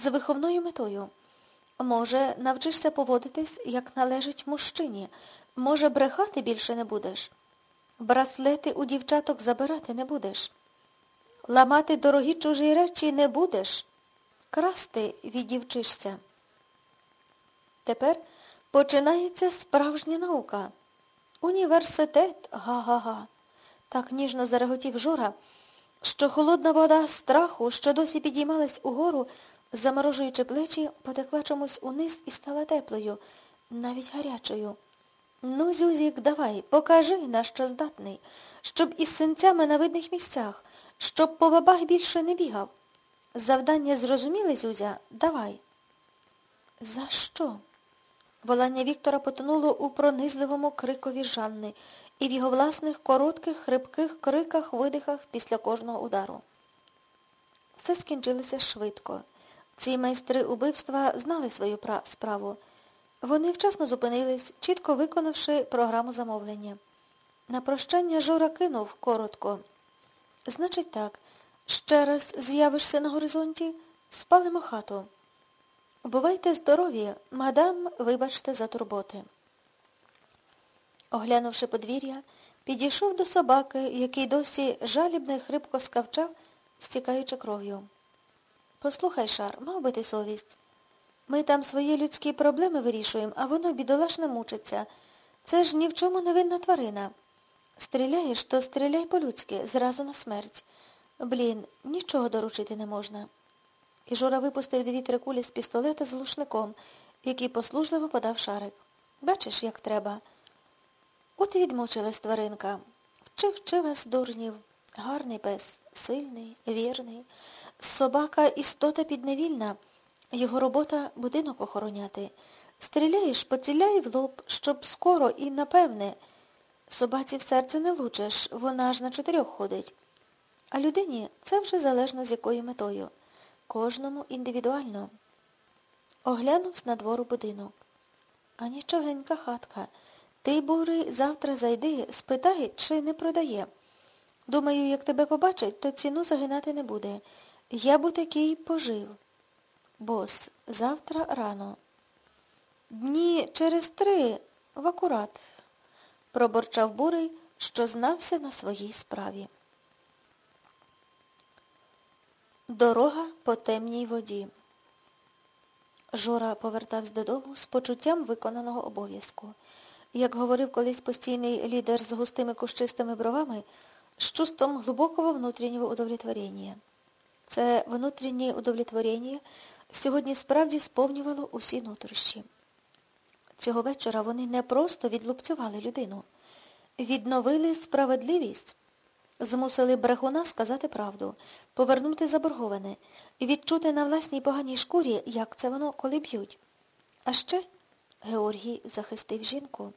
з виховною метою. Може, навчишся поводитись, як належить мужчині. Може, брехати більше не будеш. Браслети у дівчаток забирати не будеш. Ламати дорогі чужі речі не будеш. Красти відівчишся. Тепер починається справжня наука. Університет, га-га-га. Так ніжно зареготів Жора, що холодна вода страху, що досі підіймалась угору, заморожуючи плечі, потекла чомусь униз і стала теплою, навіть гарячою. Ну, Зюзік, давай, покажи, на що здатний, щоб із синцями на видних місцях, щоб по бабах більше не бігав. Завдання зрозуміли, Зюзя? Давай. За що? Волання Віктора потонуло у пронизливому крикові Жанни і в його власних коротких, хрипких криках, видихах після кожного удару. Все скінчилося швидко. Ці майстри убивства знали свою справу. Вони вчасно зупинились, чітко виконавши програму замовлення. На прощання Жора кинув коротко. Значить так, ще раз з'явишся на горизонті, спалимо хату. Бувайте здорові, мадам, вибачте за турботи. Оглянувши подвір'я, підійшов до собаки, який досі жалібно і хрипко скавчав, стікаючи кров'ю. Послухай, Шар, мав би ти совість. Ми там свої людські проблеми вирішуємо, а воно бідолашне мучиться. Це ж ні в чому не винна тварина. Стріляєш, то стріляй по-людськи, зразу на смерть. Блін, нічого доручити не можна. І Жора випустив дві три кулі з пістолета з глушником, який послужливо подав шарик. Бачиш, як треба. От і відмучилась тваринка. Вчи, вчи вас, дурнів. Гарний пес, сильний, вірний. Собака істота підневільна. Його робота будинок охороняти. Стріляєш, поціляй в лоб, щоб скоро і напевне. Собаці в серце не лучиш, вона ж на чотирьох ходить. А людині це вже залежно з якою метою. Кожному індивідуально. Оглянув з надвору будинок. А нічогенька хатка. Ти, бурий, завтра зайди, спитай, чи не продає. Думаю, як тебе побачать, то ціну загинати не буде. Я б такий пожив. Бос, завтра рано. Дні через три в акурат, проборчав бурий, що знався на своїй справі. Дорога по темній воді. Жора повертався додому з почуттям виконаного обов'язку. Як говорив колись постійний лідер з густими кущистими бровами, з чувством глибокого внутрішнього удовлетворення. Це внутрішнє удовлетворення сьогодні справді сповнювало усі нутрощі. Цього вечора вони не просто відлупцювали людину, відновили справедливість, змусили брехуна сказати правду, повернути заборговане, відчути на власній поганій шкурі, як це воно, коли б'ють. А ще Георгій захистив жінку.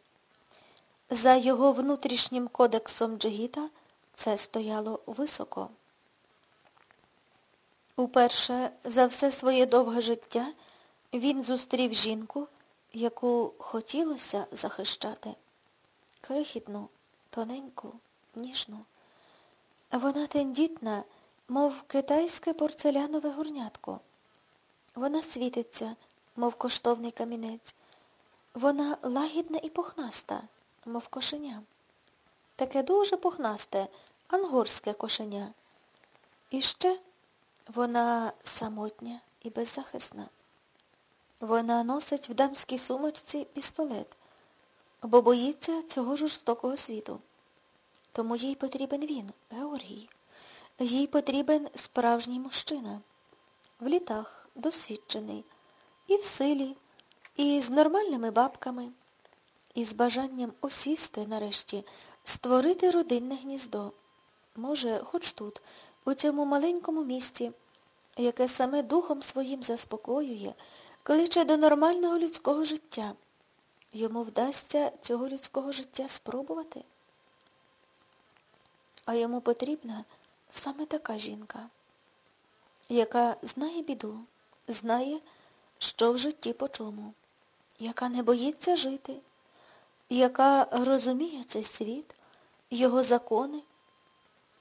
За його внутрішнім кодексом Джигіта це стояло високо. Уперше за все своє довге життя він зустрів жінку, яку хотілося захищати. Крихітну, тоненьку, ніжну. Вона тендітна, мов китайське порцелянове горнятко. Вона світиться, мов коштовний камінець. Вона лагідна і пухнаста, мов кошеня. Таке дуже пухнасте, ангорське кошеня. І ще вона самотня і беззахисна. Вона носить в дамській сумочці пістолет, бо боїться цього жорстокого світу. Тому їй потрібен він, Георгій. Їй потрібен справжній мужчина. В літах, досвідчений, і в силі, і з нормальними бабками, і з бажанням осісти, нарешті, створити родинне гніздо. Може, хоч тут, у цьому маленькому місті, яке саме духом своїм заспокоює, кличе до нормального людського життя. Йому вдасться цього людського життя спробувати. А йому потрібна саме така жінка, яка знає біду, знає, що в житті по чому, яка не боїться жити, яка розуміє цей світ, його закони,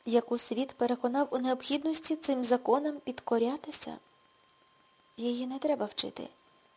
яку світ переконав у необхідності цим законам підкорятися. Її не треба вчити.